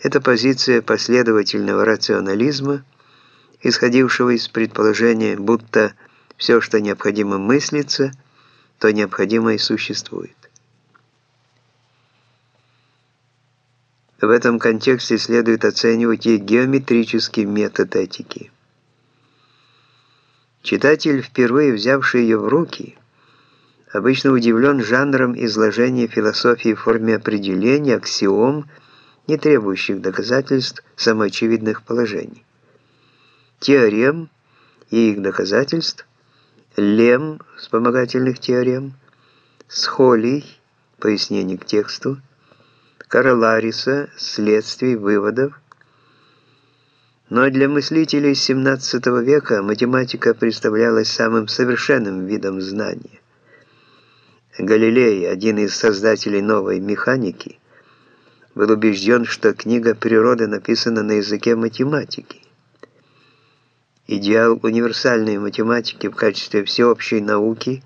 Это позиция последовательного рационализма, исходившего из предположения, будто все, что необходимо мыслиться, то необходимо и существует. В этом контексте следует оценивать и геометрический метод этики. Читатель, впервые взявший ее в руки, обычно удивлен жанром изложения философии в форме определения, аксиом, не требующих доказательств самоочевидных положений. Теорем и их доказательств, лем вспомогательных теорем, схолий, пояснений к тексту, королариса, следствий, выводов. Но для мыслителей XVII века математика представлялась самым совершенным видом знания. Галилей, один из создателей новой механики, был убежден, что книга природы написана на языке математики. Идеал универсальной математики в качестве всеобщей науки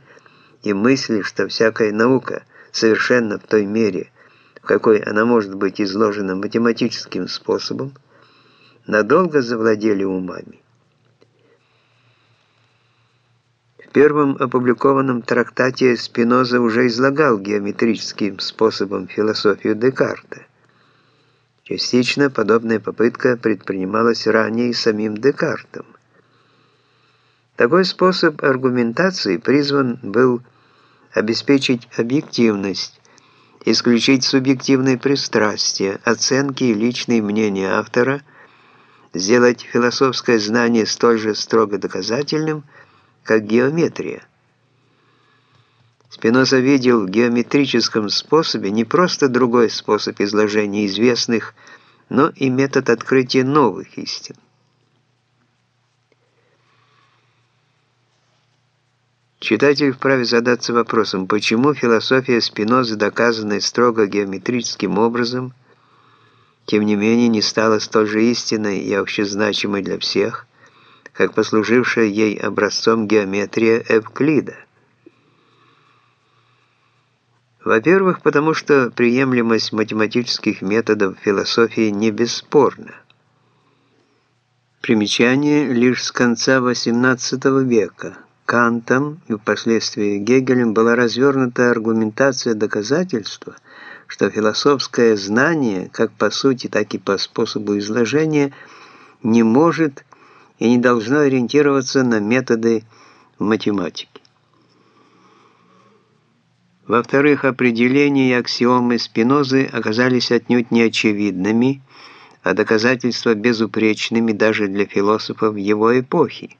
и мысли, что всякая наука совершенно в той мере, в какой она может быть изложена математическим способом, надолго завладели умами. В первом опубликованном трактате Спиноза уже излагал геометрическим способом философию Декарта. Частично подобная попытка предпринималась ранее и самим Декартом. Такой способ аргументации призван был обеспечить объективность, исключить субъективные пристрастия, оценки и личные мнения автора, сделать философское знание столь же строго доказательным, как геометрия. Спиноза видел в геометрическом способе не просто другой способ изложения известных, но и метод открытия новых истин. Читатель вправе задаться вопросом, почему философия Спинозы, доказанная строго геометрическим образом, тем не менее не стала столь же истинной и общезначимой для всех, как послужившая ей образцом геометрия Эвклида. Во-первых, потому что приемлемость математических методов философии не бесспорна. Примечание лишь с конца XVIII века. Кантом и впоследствии Гегелем была развернута аргументация доказательства, что философское знание, как по сути, так и по способу изложения, не может и не должно ориентироваться на методы математики. Во-вторых, определения и аксиомы Спинозы оказались отнюдь неочевидными, а доказательства безупречными даже для философов его эпохи,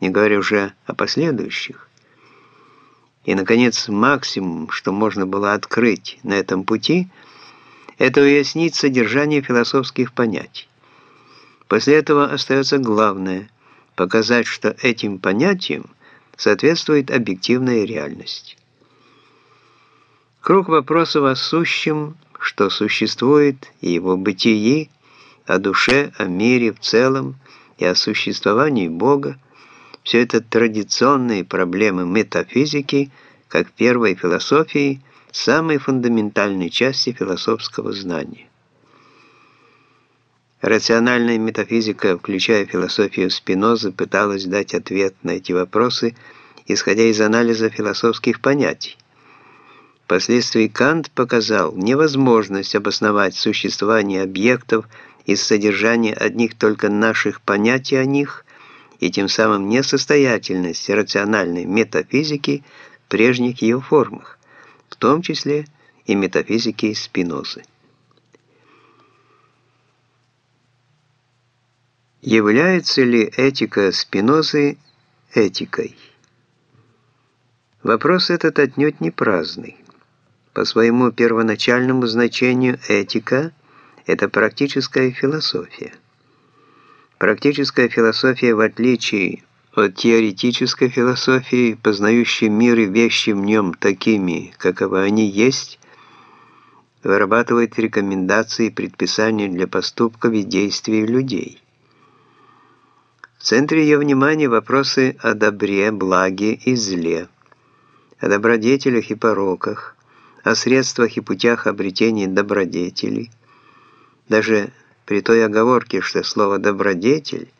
не говоря уже о последующих. И, наконец, максимум, что можно было открыть на этом пути, это уяснить содержание философских понятий. После этого остается главное – показать, что этим понятиям соответствует объективная реальность. Круг вопросов о сущем, что существует, и его бытии, о душе, о мире в целом и о существовании Бога, все это традиционные проблемы метафизики, как первой философии, самой фундаментальной части философского знания. Рациональная метафизика, включая философию Спинозы, пыталась дать ответ на эти вопросы, исходя из анализа философских понятий. Впоследствии Кант показал невозможность обосновать существование объектов из содержания одних только наших понятий о них и тем самым несостоятельность рациональной метафизики в прежних ее формах, в том числе и метафизики Спинозы. Является ли этика Спинозы этикой? Вопрос этот отнюдь не праздный. По своему первоначальному значению этика – это практическая философия. Практическая философия, в отличие от теоретической философии, познающей мир и вещи в нем такими, каковы они есть, вырабатывает рекомендации и предписания для поступков и действий людей. В центре ее внимания вопросы о добре, благе и зле, о добродетелях и пороках, о средствах и путях обретения добродетелей, даже при той оговорке, что слово «добродетель»